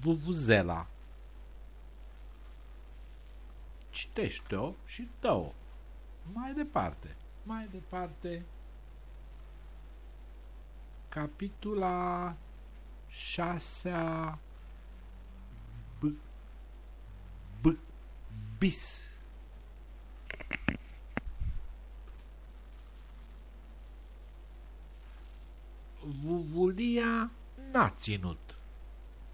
Vuvuzela. Citește-o și dă-o. Mai departe, mai departe. Capitula 6 B B bis Vuvulia n-a ținut,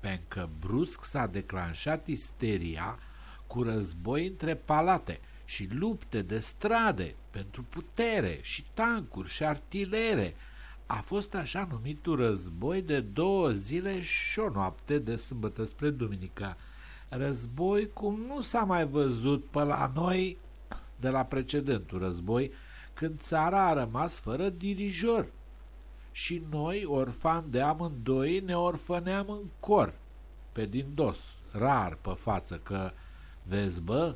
pentru brusc s-a declanșat isteria cu război între palate și lupte de strade pentru putere și tancuri și artilere. A fost așa numitul război de două zile și o noapte de sâmbătă spre duminica. Război cum nu s-a mai văzut pe la noi de la precedentul război, când țara a rămas fără dirijor și noi, orfani de amândoi, ne orfăneam în cor, pe din dos, rar pe față, că, vezi bă,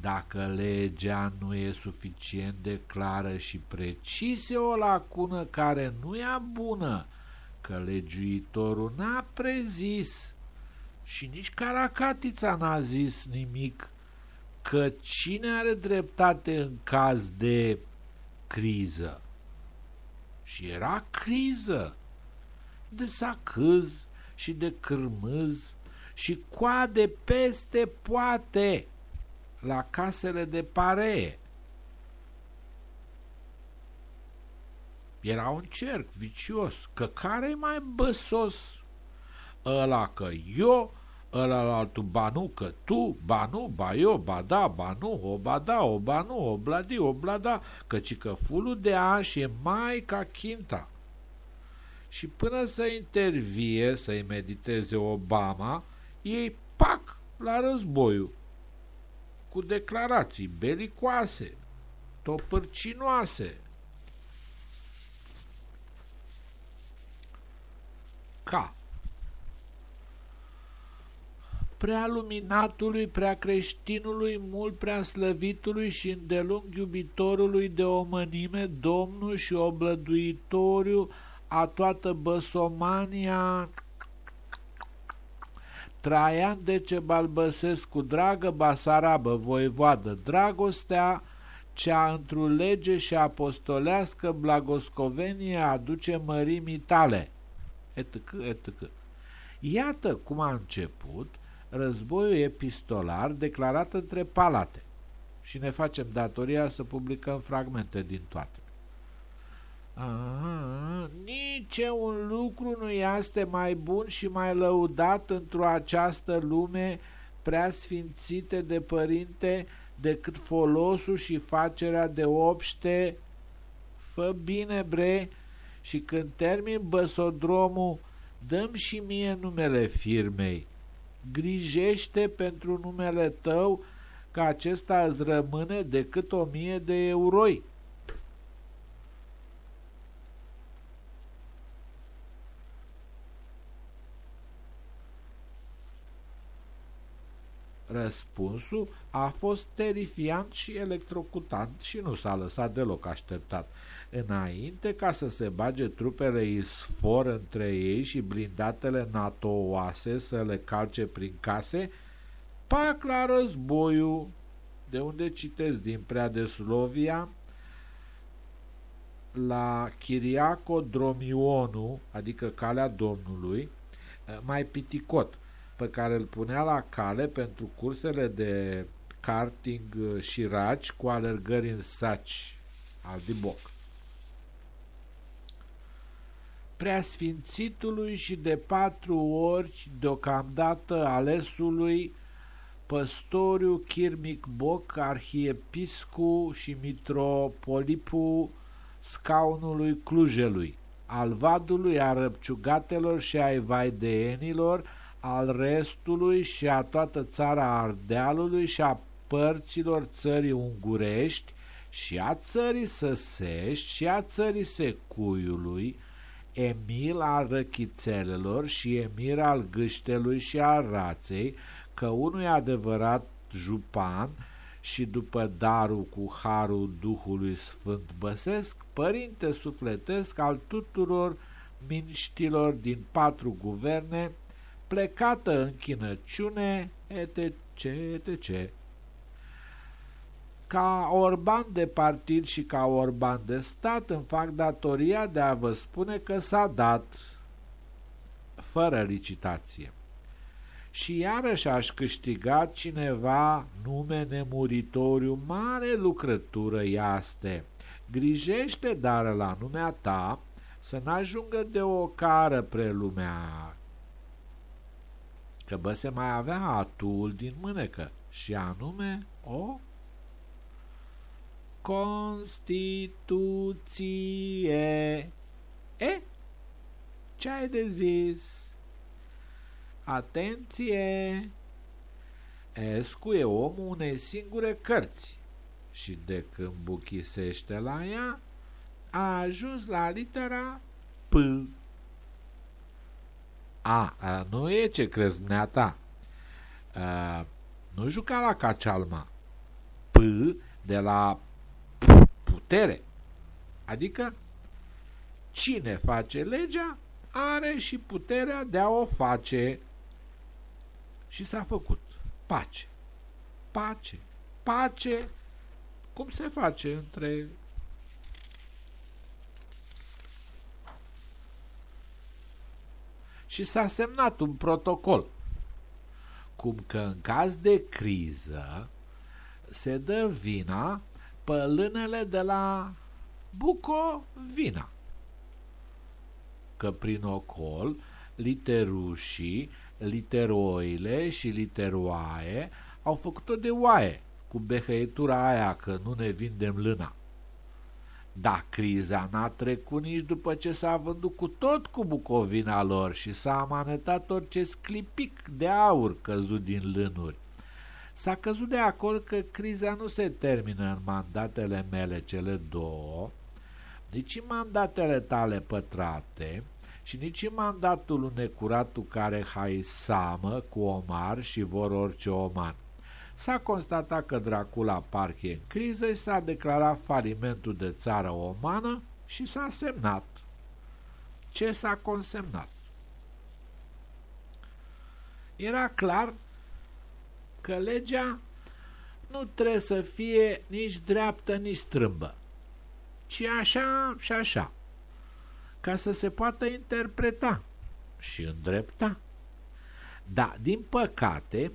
dacă legea nu e suficient de clară și precisă o lacună care nu e bună, că legiuitorul n-a prezis și nici Caracatița n-a zis nimic, că cine are dreptate în caz de criză? și era criză. De sacâz și de cârmâz și coade peste poate la casele de paree. Era un cerc vicios, că care e mai băsos? Ăla că eu ăla altul banu că tu, banu, ba eu, ba da, banu, o ba da, o banu, o bladi, o blada, căci că fulul de aș e mai ca chinta. Și până să intervie, să-i mediteze Obama, ei pac la războiul, cu declarații belicoase, topărcinoase. Ca prea luminatului, prea creștinului, mult prea slăvitului și îndelung iubitorului de omănime, Domnul și oblăduitoriu a toată băsomania Traian Decebal Băsescu, dragă Basarabă, voievoadă, dragostea cea într-o lege și apostolească blagoscovenie aduce mărimii tale. Etc., etc. Iată cum a început războiul epistolar declarat între palate și ne facem datoria să publicăm fragmente din toate. Aha, nici un lucru nu este mai bun și mai lăudat într-o această lume prea sfințite de părinte decât folosul și facerea de obște. Fă bine, bre, și când termin băsodromul, dăm și mie numele firmei grijește pentru numele tău că acesta îți rămâne decât o mie de euroi. Răspunsul a fost terifiant și electrocutant și nu s-a lăsat deloc așteptat. Înainte ca să se bage trupele isfor între ei și blindatele NATO-oase să le calce prin case, pac la războiul, de unde citesc din prea de Slovia, la Chiriaco Dromionu, adică calea Domnului, mai piticot, pe care îl punea la cale pentru cursele de karting și raci cu alergări în saci al diboc. preasfințitului și de patru ori deocamdată alesului păstoriu Chirmic Boc, arhiepiscu și mitropolipu scaunului Clujelui, al vadului, a răpciugatelor și ai vaideenilor, al restului și a toată țara Ardealului și a părților țării ungurești și a țării Săsești și a țării Secuiului, Emil al răchițelelor și Emir al gâștelui și al raței, că unul e adevărat jupan și după darul cu harul Duhului Sfânt Băsesc, părinte sufletesc al tuturor minștilor din patru guverne, plecată în chinăciune, etc., etc. Ca orban de partid și ca orban de stat îmi fac datoria de a vă spune că s-a dat fără licitație. Și iarăși aș câștiga cineva nume nemuritoriu, mare lucrătură iaste. Grijește, dar la numea ta, să n-ajungă de o cară prelumea. Că bă se mai avea atul din mânecă și anume o Constituție. E? Ce ai de zis? Atenție! Escu e omul unei singure cărți și de când buchisește la ea, a ajuns la litera P. A, a nu e ce crezi dumneata. A, nu juca la cacealma. P de la putere. Adică cine face legea are și puterea de a o face. Și s-a făcut pace. Pace. Pace. Cum se face între și s-a semnat un protocol cum că în caz de criză se dă vina pe lânele de la Bucovina. Că prin ocol literușii, literoile și literoaie au făcut-o de oaie cu behăietura aia că nu ne vindem lâna. Da, criza n-a trecut nici după ce s-a vândut cu tot cu bucovina lor și s-a amanetat orice sclipic de aur căzut din lânuri. S-a căzut de acord că criza nu se termină în mandatele mele cele două, nici în mandatele tale pătrate și nici în mandatul necuratul care hai samă cu omar și vor orice oman. S-a constatat că Dracula Park e în criză și s-a declarat falimentul de țară omană și s-a semnat. Ce s-a consemnat? Era clar că legea nu trebuie să fie nici dreaptă, nici strâmbă, ci așa și așa, ca să se poată interpreta și îndrepta. Da, din păcate,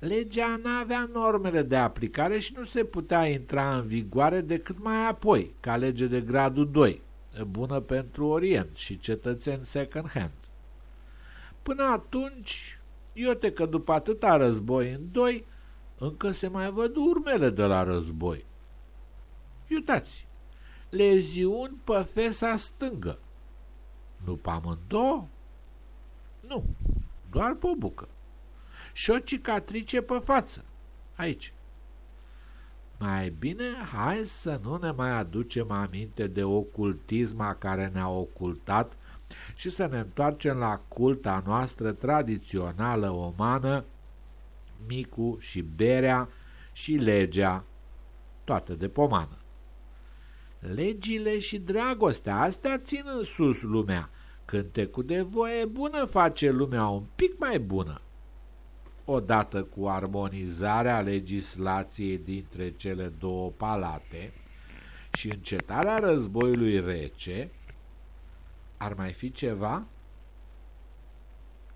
legea nu avea normele de aplicare și nu se putea intra în vigoare decât mai apoi, ca lege de gradul 2, bună pentru Orient și cetățeni second hand. Până atunci, Iote că după atâta război în doi, încă se mai văd urmele de la război. Iutați, leziuni pe fesa stângă. Nu pe amândouă? Nu, doar pe o bucă. Și o cicatrice pe față, aici. Mai bine, hai să nu ne mai aducem aminte de ocultisma care ne-a ocultat și să ne întoarcem la culta noastră tradițională omană, micu și berea și legea, toate de pomană. Legile și dragostea, astea țin în sus lumea, cântecul de voie bună face lumea un pic mai bună. Odată cu armonizarea legislației dintre cele două palate și încetarea războiului rece, ar mai fi ceva?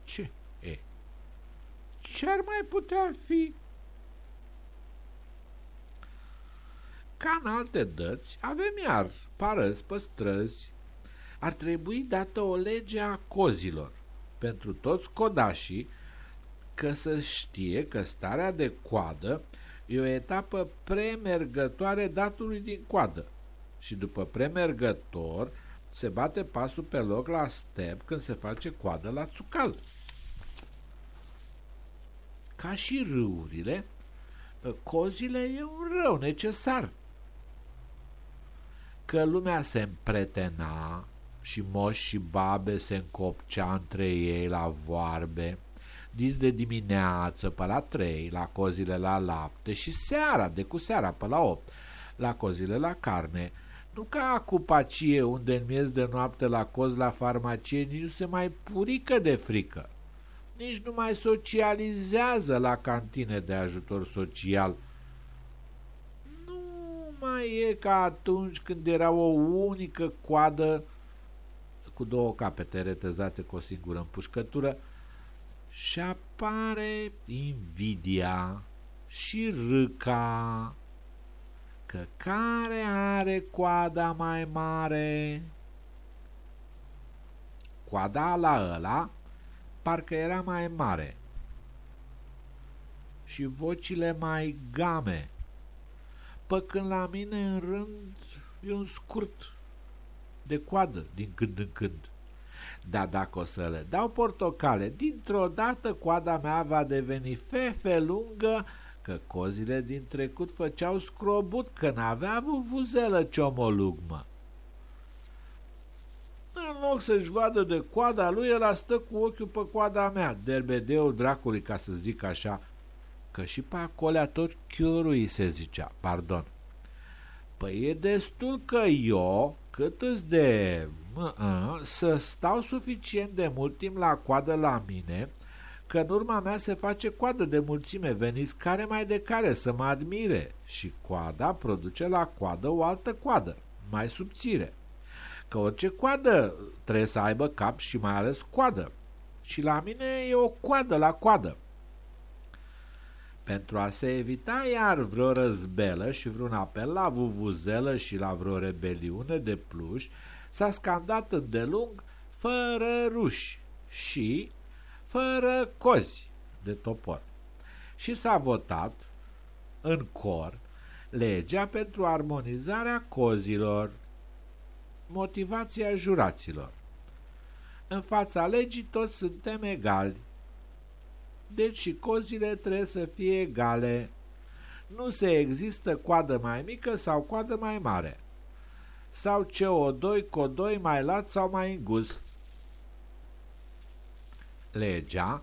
Ce e? Ce ar mai putea fi? Ca în alte dăți, avem iar parăzi pe străzi. Ar trebui dată o lege a cozilor pentru toți codașii că să știe că starea de coadă e o etapă premergătoare datului din coadă și după premergător se bate pasul pe loc la step când se face coadă la țucal. Ca și râurile, cozile e un rău necesar. Că lumea se împretena și moși și babe se încopcea între ei la voarbe, dis de dimineață pe la trei, la cozile la lapte și seara, de cu seara pe la opt, la cozile la carne, nu ca cu pacie unde în miez de noapte la coz la farmacie nici nu se mai purică de frică. nici nu mai socializează la cantine de ajutor social. Nu mai e ca atunci când era o unică coadă cu două capete retezate cu o singură împușcătură și apare invidia și râca că care are coada mai mare. Coada la ăla parcă era mai mare și vocile mai game, păcând la mine în rând e un scurt de coadă din când în când. Dar dacă o să le dau portocale, dintr-o dată coada mea va deveni fefe lungă, că cozile din trecut făceau scrobut, că n-avea vuvuzelă ciomolugmă. În loc să-și vadă de coada lui, el stă cu ochiul pe coada mea, derbedeul dracului, ca să zic așa, că și pe acolea tot chiorui se zicea, pardon. Păi e destul că eu, cât îți de uh, să stau suficient de mult timp la coadă la mine, că în urma mea se face coadă de mulțime, veniți care mai de care să mă admire și coada produce la coadă o altă coadă, mai subțire. Că orice coadă trebuie să aibă cap și mai ales coadă. Și la mine e o coadă la coadă. Pentru a se evita iar vreo răzbelă și vreun apel la vuvuzelă și la vreo rebeliune de pluși, s-a scandat îndelung fără ruși și fără cozi de topor. Și s-a votat în cor legea pentru armonizarea cozilor, motivația juraților. În fața legii toți suntem egali, deci și cozile trebuie să fie egale. Nu se există coadă mai mică sau coadă mai mare, sau CO2, codoi mai lat sau mai îngust legea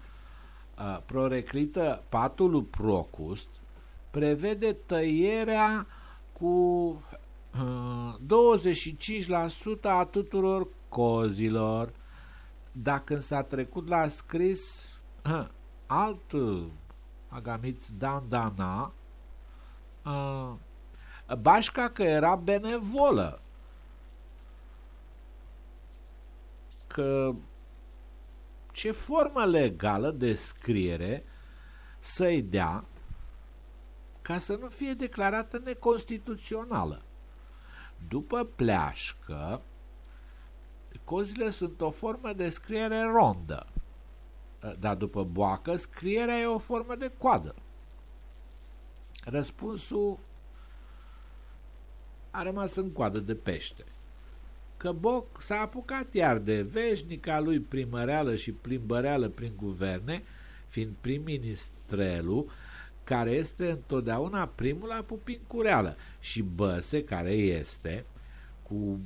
uh, proreclită patului Procust prevede tăierea cu uh, 25% a tuturor cozilor. Dacă s-a trecut la scris uh, alt agamiț Dandana, uh, bașca că era benevolă, că ce formă legală de scriere să-i dea ca să nu fie declarată neconstituțională. După pleașcă, cozile sunt o formă de scriere rondă, dar după boacă, scrierea e o formă de coadă. Răspunsul a rămas în coadă de pește că Boc s-a apucat iar de veșnica lui primăreală și plimbăreală prin guverne, fiind prim-ministrelul, care este întotdeauna primul la pupincureală, și Băse, care este, cu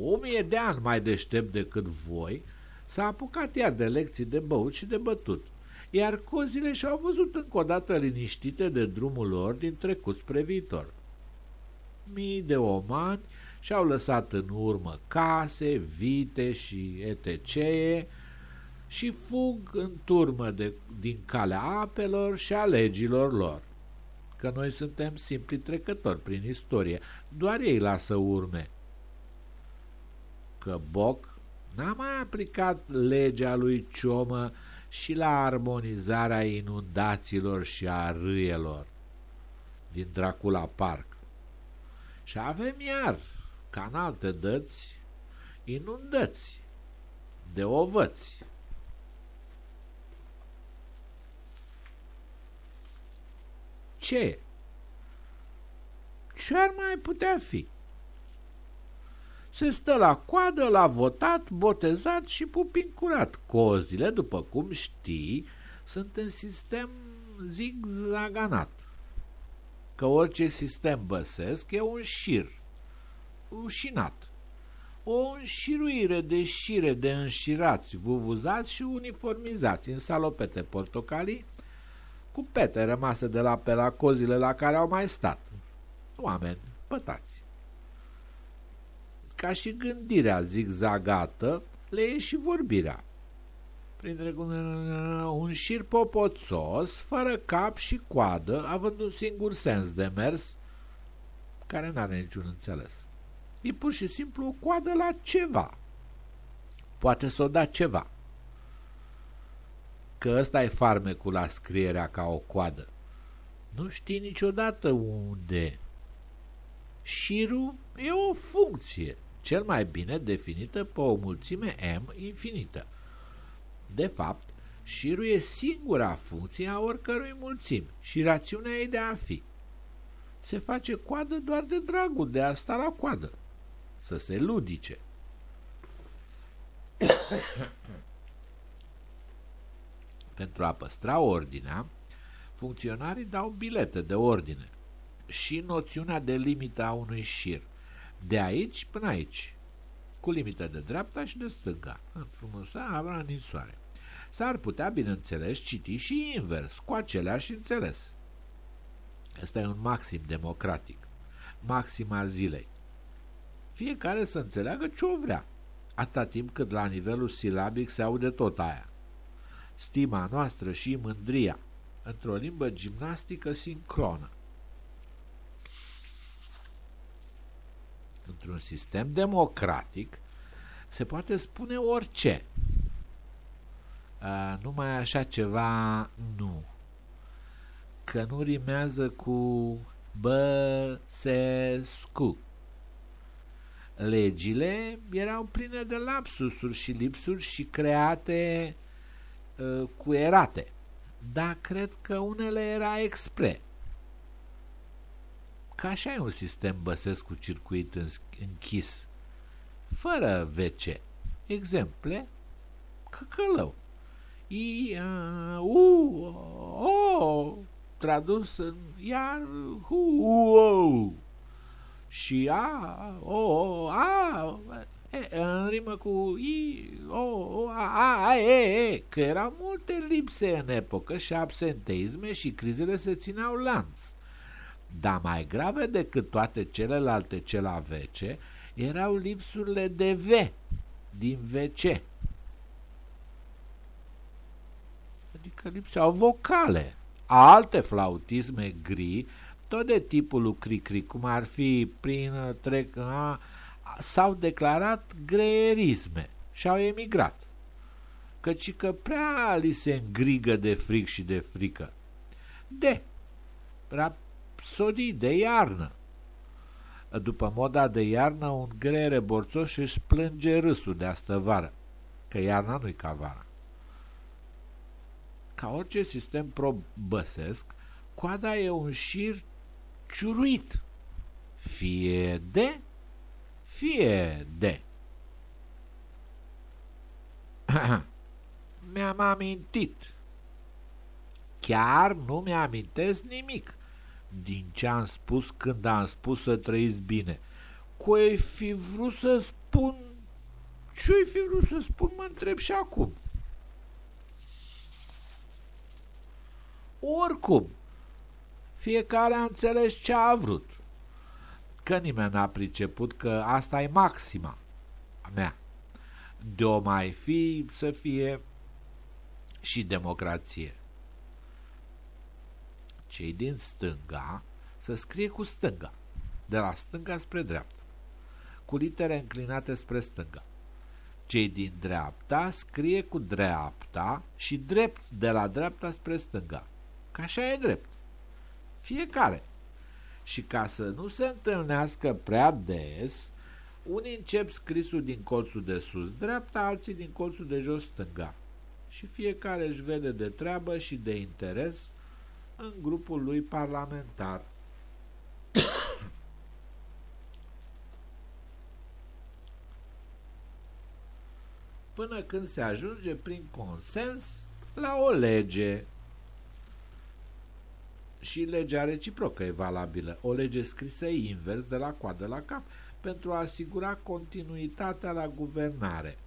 o mie de ani mai deștept decât voi, s-a apucat iar de lecții de băut și de bătut, iar cozile și-au văzut încă o dată liniștite de drumul lor din trecut spre viitor. Mii de omani și-au lăsat în urmă case, vite și etc. și fug în turmă de, din calea apelor și a legilor lor. Că noi suntem simpli trecători prin istorie, doar ei lasă urme. Că Boc n-a mai aplicat legea lui Ciomă și la armonizarea inundațiilor și a râielor din Dracula Park. Și avem iar ca în alte dăți, inundăți de ovăți. Ce? Ce ar mai putea fi? Se stă la coadă, la votat, botezat și pupincurat. Cozile, după cum știi, sunt în sistem zigzaganat. Că orice sistem băsesc e un șir ușinat. O înșiruire de șire de înșirați, vuvuzați și uniformizați în salopete portocalii, cu pete rămase de la pe la cozile la care au mai stat. Oameni pătați. Ca și gândirea zigzagată, le e și vorbirea. printre un șir popoțos, fără cap și coadă, având un singur sens de mers, care nu are niciun înțeles. E pur și simplu o coadă la ceva. Poate să o da ceva. Că ăsta e farmecul la scrierea ca o coadă. Nu știi niciodată unde. Șirul e o funcție, cel mai bine definită pe o mulțime M infinită. De fapt, șirul e singura funcție a oricărui mulțimi și rațiunea ei de a fi. Se face coadă doar de dragul de a sta la coadă, să se ludice. Pentru a păstra ordinea, funcționarii dau bilete de ordine și noțiunea de limită a unui șir, de aici până aici, cu limită de dreapta și de stânga, în frumusa avra în soare. S-ar putea, bineînțeles, citi și invers, cu aceleași înțeles. Ăsta e un maxim democratic, maxima zilei. Fiecare să înțeleagă ce o vrea, atâta timp cât la nivelul silabic se aude tot aia. Stima noastră și mândria, într-o limbă gimnastică sincronă. Într-un sistem democratic se poate spune orice. A, numai așa ceva nu. Că nu rimează cu Băsescu. Legile erau pline de lapsusuri și lipsuri și create uh, cu erate. Dar cred că unele era expre. Ca așa e un sistem băsesc cu circuit închis, fără WC. Exemple, căcălău. I, a, u, o, tradus în iar, hu, o, și a, o, a, e, în rimă cu i, o, a, a, e, e, că erau multe lipse în epocă și absenteisme și crizele se țineau lanț. Dar mai grave decât toate celelalte ce la VC erau lipsurile de V din VC. Adică lipseau vocale. Alte flautisme gri, tot de tipul lui cri-cri, cum ar fi prin trec, s-au declarat greerisme și au emigrat. Căci că prea li se îngrigă de fric și de frică. De, rapsodii de iarnă. După moda de iarnă, un greiere borțoș își plânge râsul de astă vară, că iarna nu-i ca vara. Ca orice sistem probăsesc, coada e un șir ciuruit, fie de, fie de. Mi-am amintit. Chiar nu mi-amintesc nimic din ce am spus când am spus să trăiți bine. Cu ai fi vrut să spun... Ce-ai fi vrut să spun, mă întreb și acum. Oricum, fiecare a înțeles ce a vrut. Că nimeni n-a priceput că asta e maxima a mea. De-o mai fi să fie și democrație cei din stânga să scrie cu stânga, de la stânga spre dreapta, cu litere înclinate spre stânga. Cei din dreapta scrie cu dreapta și drept de la dreapta spre stânga, că așa e drept. Fiecare. Și ca să nu se întâlnească prea des, unii încep scrisul din colțul de sus dreapta, alții din colțul de jos stânga. Și fiecare își vede de treabă și de interes în grupul lui parlamentar. Până când se ajunge prin consens la o lege. Și legea reciprocă e valabilă, o lege scrisă invers de la coadă la cap, pentru a asigura continuitatea la guvernare.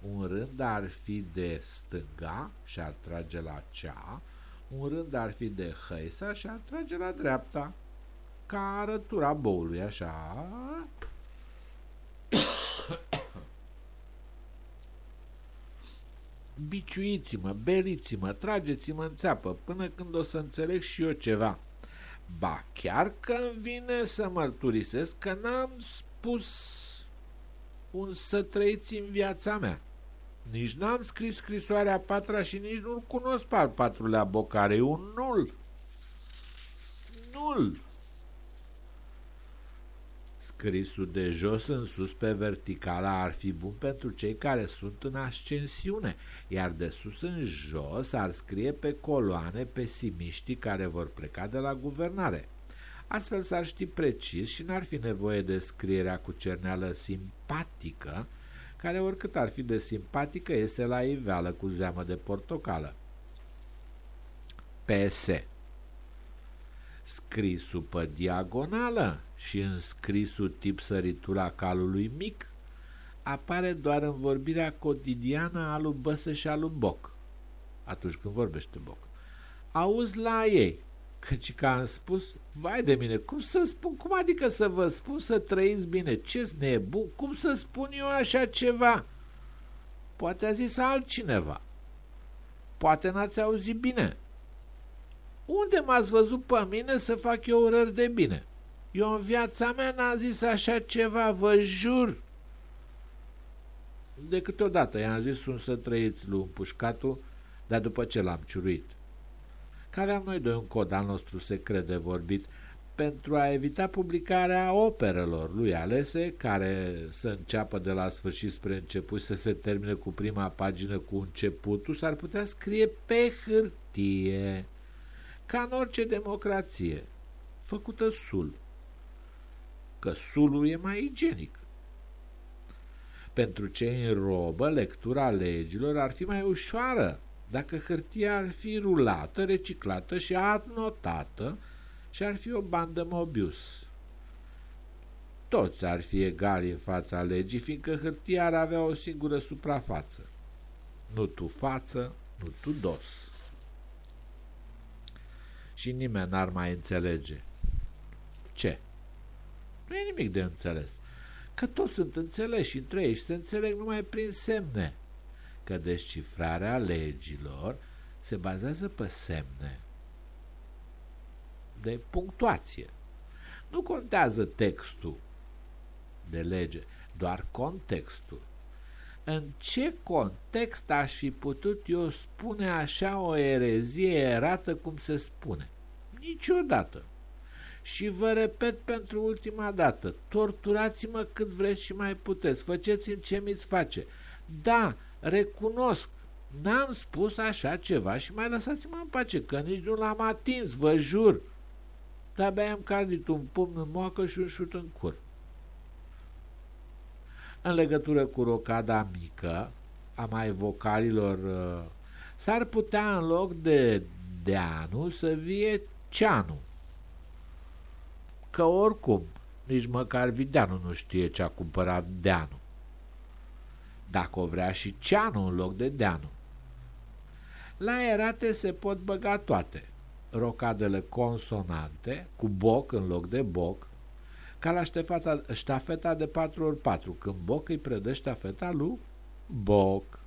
Un rând ar fi de stânga și ar trage la cea, un rând ar fi de hăisa și ar trage la dreapta, ca arătura boului, așa. Biciuiți-mă, beriți-mă, trageți-mă în țeapă, până când o să înțeleg și eu ceva. Ba, chiar că îmi vine să mărturisesc că n-am spus un să trăiți în viața mea. Nici n-am scris scrisoarea patra și nici nu-l cunosc pe al patrulea bocare. E un nul. Nul. Scrisul de jos în sus pe verticala ar fi bun pentru cei care sunt în ascensiune, iar de sus în jos ar scrie pe coloane pesimiștii care vor pleca de la guvernare. Astfel s-ar ști precis și n-ar fi nevoie de scrierea cu cerneală simpatică, care oricât ar fi de simpatică iese la iveală cu zeamă de portocală. PS Scrisul pe diagonală și în scrisul tip săritura calului mic apare doar în vorbirea cotidiană a lui Băsă și a lui Boc, atunci când vorbește Boc. Auzi la ei, căci că am spus, vai de mine, cum să spun, cum adică să vă spun să trăiți bine, ce nebun, cum să spun eu așa ceva? Poate a zis altcineva, poate n-ați auzit bine. Unde m-ați văzut pe mine să fac eu urări de bine? Eu în viața mea n-am zis așa ceva, vă jur. De câteodată i-am zis sunt să trăiți lui împușcatul, dar după ce l-am ciuruit. Că aveam noi doi un cod al nostru secret de vorbit pentru a evita publicarea operelor lui alese, care să înceapă de la sfârșit spre început să se termine cu prima pagină cu începutul, s-ar putea scrie pe hârtie, ca în orice democrație, făcută sul că sulul e mai igienic. Pentru cei în robă, lectura legilor ar fi mai ușoară dacă hârtia ar fi rulată, reciclată și adnotată și ar fi o bandă mobius. Toți ar fi egali în fața legii, fiindcă hârtia ar avea o singură suprafață. Nu tu față, nu tu dos. Și nimeni n-ar mai înțelege. Ce? Nu e nimic de înțeles. Că toți sunt înțeleși între ei și se înțeleg numai prin semne. Că descifrarea legilor se bazează pe semne de punctuație. Nu contează textul de lege, doar contextul. În ce context aș fi putut eu spune așa o erezie erată cum se spune? Niciodată. Și vă repet pentru ultima dată, torturați-mă cât vreți și mai puteți, faceți-mi ce mi-ți face. Da, recunosc, n-am spus așa ceva și mai lăsați-mă în pace, că nici nu l-am atins, vă jur. De-abia am cardit un pumn în moacă și un șut în cur. În legătură cu rocada mică, a mai vocalilor, uh, s-ar putea în loc de deanu să vie ceanu că oricum nici măcar Videanu nu știe ce a cumpărat Deanu. Dacă o vrea și Ceanu în loc de Deanu. La erate se pot băga toate. Rocadele consonante, cu boc în loc de boc, ca la ștefata, ștafeta de 4x4, când boc îi predă ștafeta lui boc.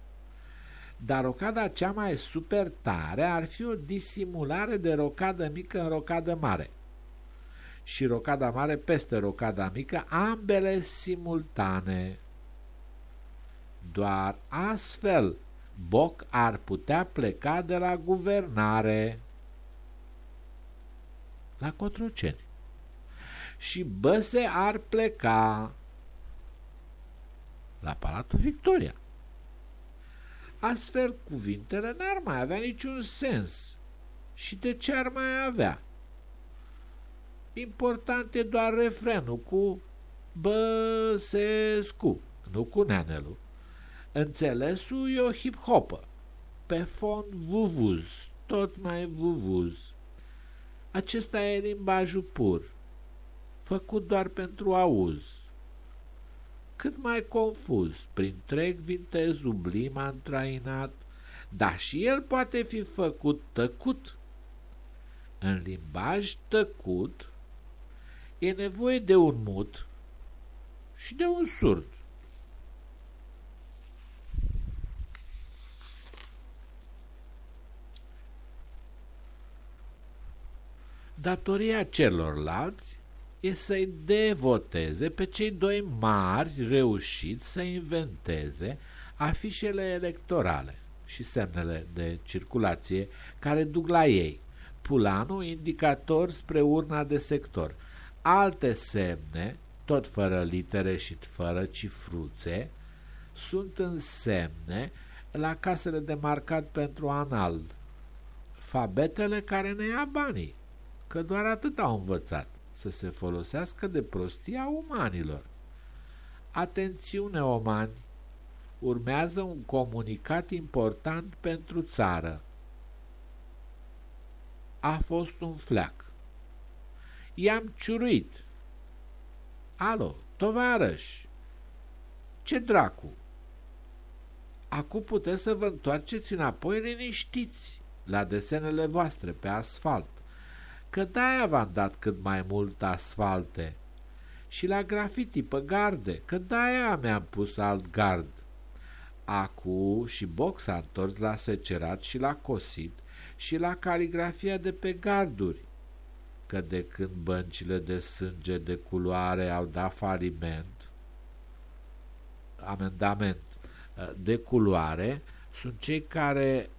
Dar rocada cea mai super tare ar fi o disimulare de rocadă mică în rocadă mare și rocada mare peste rocada mică, ambele simultane. Doar astfel Boc ar putea pleca de la guvernare la Cotroceni și Băse ar pleca la Palatul Victoria. Astfel, cuvintele n-ar mai avea niciun sens. Și de ce ar mai avea? Important e doar refrenul cu Băsescu, nu cu neanelu. Înțelesul e o hip-hopă, pe fond vuvuz, tot mai vuvuz. Acesta e limbajul pur, făcut doar pentru auz. Cât mai confuz, prin treg vintezul blima întrainat, dar și el poate fi făcut tăcut. În limbaj tăcut e nevoie de un mut și de un surd. Datoria celorlalți e să-i devoteze pe cei doi mari reușiți să inventeze afișele electorale și semnele de circulație care duc la ei. Pulanul, indicator spre urna de sector. Alte semne, tot fără litere și fără cifruțe, sunt însemne la casele de marcat pentru anal. Fabetele care ne ia banii, că doar atât au învățat, să se folosească de prostia umanilor. Atențiune, omani! Urmează un comunicat important pentru țară. A fost un fleac. I-am ciuruit. Alo, tovarăș! Ce dracu? Acum puteți să vă întoarceți înapoi liniștiți la desenele voastre pe asfalt, că de-aia v-am dat cât mai mult asfalte, și la grafiti pe garde, că de-aia mi-am pus alt gard. Acu și box s-a întors la secerat și la cosit și la caligrafia de pe garduri, că de când băncile de sânge de culoare au dat faliment, amendament de culoare, sunt cei care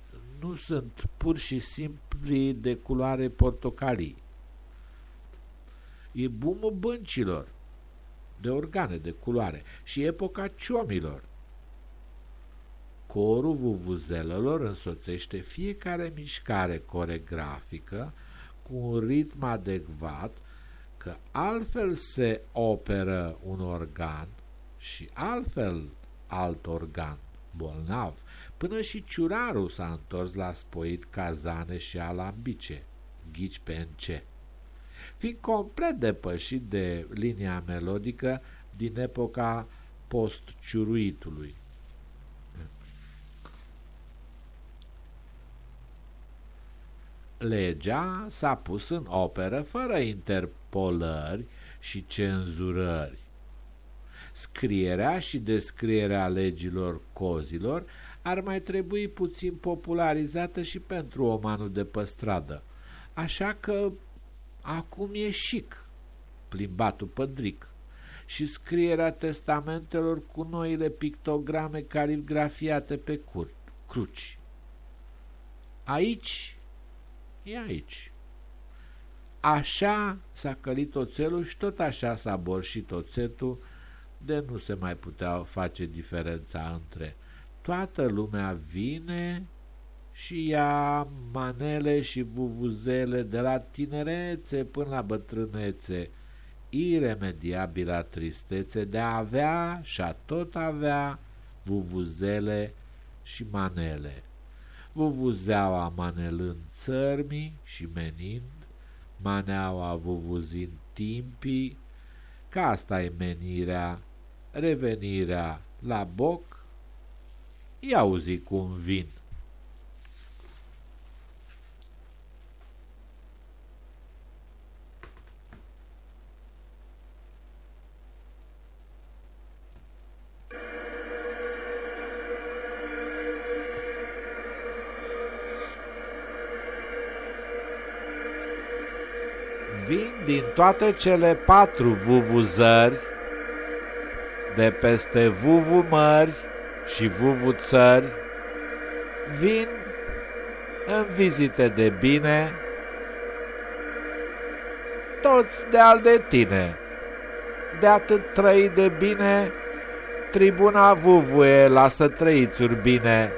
nu sunt pur și simplu de culoare portocalii. E bumul băncilor de organe de culoare și epoca ciomilor. Corul vuvuzelelor însoțește fiecare mișcare coregrafică cu un ritm adecvat, că altfel se operă un organ și altfel alt organ bolnav. Până și ciurarul s-a întors la spoit cazane și alambice, ghici pe ce. Fiind complet depășit de linia melodică din epoca post-ciuruitului. Legea s-a pus în operă fără interpolări și cenzurări. Scrierea și descrierea legilor cozilor ar mai trebui puțin popularizată și pentru omanul de pe stradă. Așa că acum e chic plimbatul pădric și scrierea testamentelor cu noile pictograme caligrafiate pe cur cruci. Aici e aici. Așa s-a călit oțelul și tot așa s-a borșit oțetul de nu se mai putea face diferența între toată lumea vine și ia manele și vuvuzele de la tinerețe până la bătrânețe, iremediabila tristețe de a avea și a tot avea vuvuzele și manele. Vuvuzeaua manelând țărmii și menind, maneaua vuvuzind timpii, că asta e menirea revenirea la boc, ia uzi cum vin. Vin din toate cele patru vuvuzări de peste vuvu mări și vuvu țări, vin în vizite de bine, toți de al de tine, de atât trăi de bine, tribuna vuvuie lasă trăiți bine.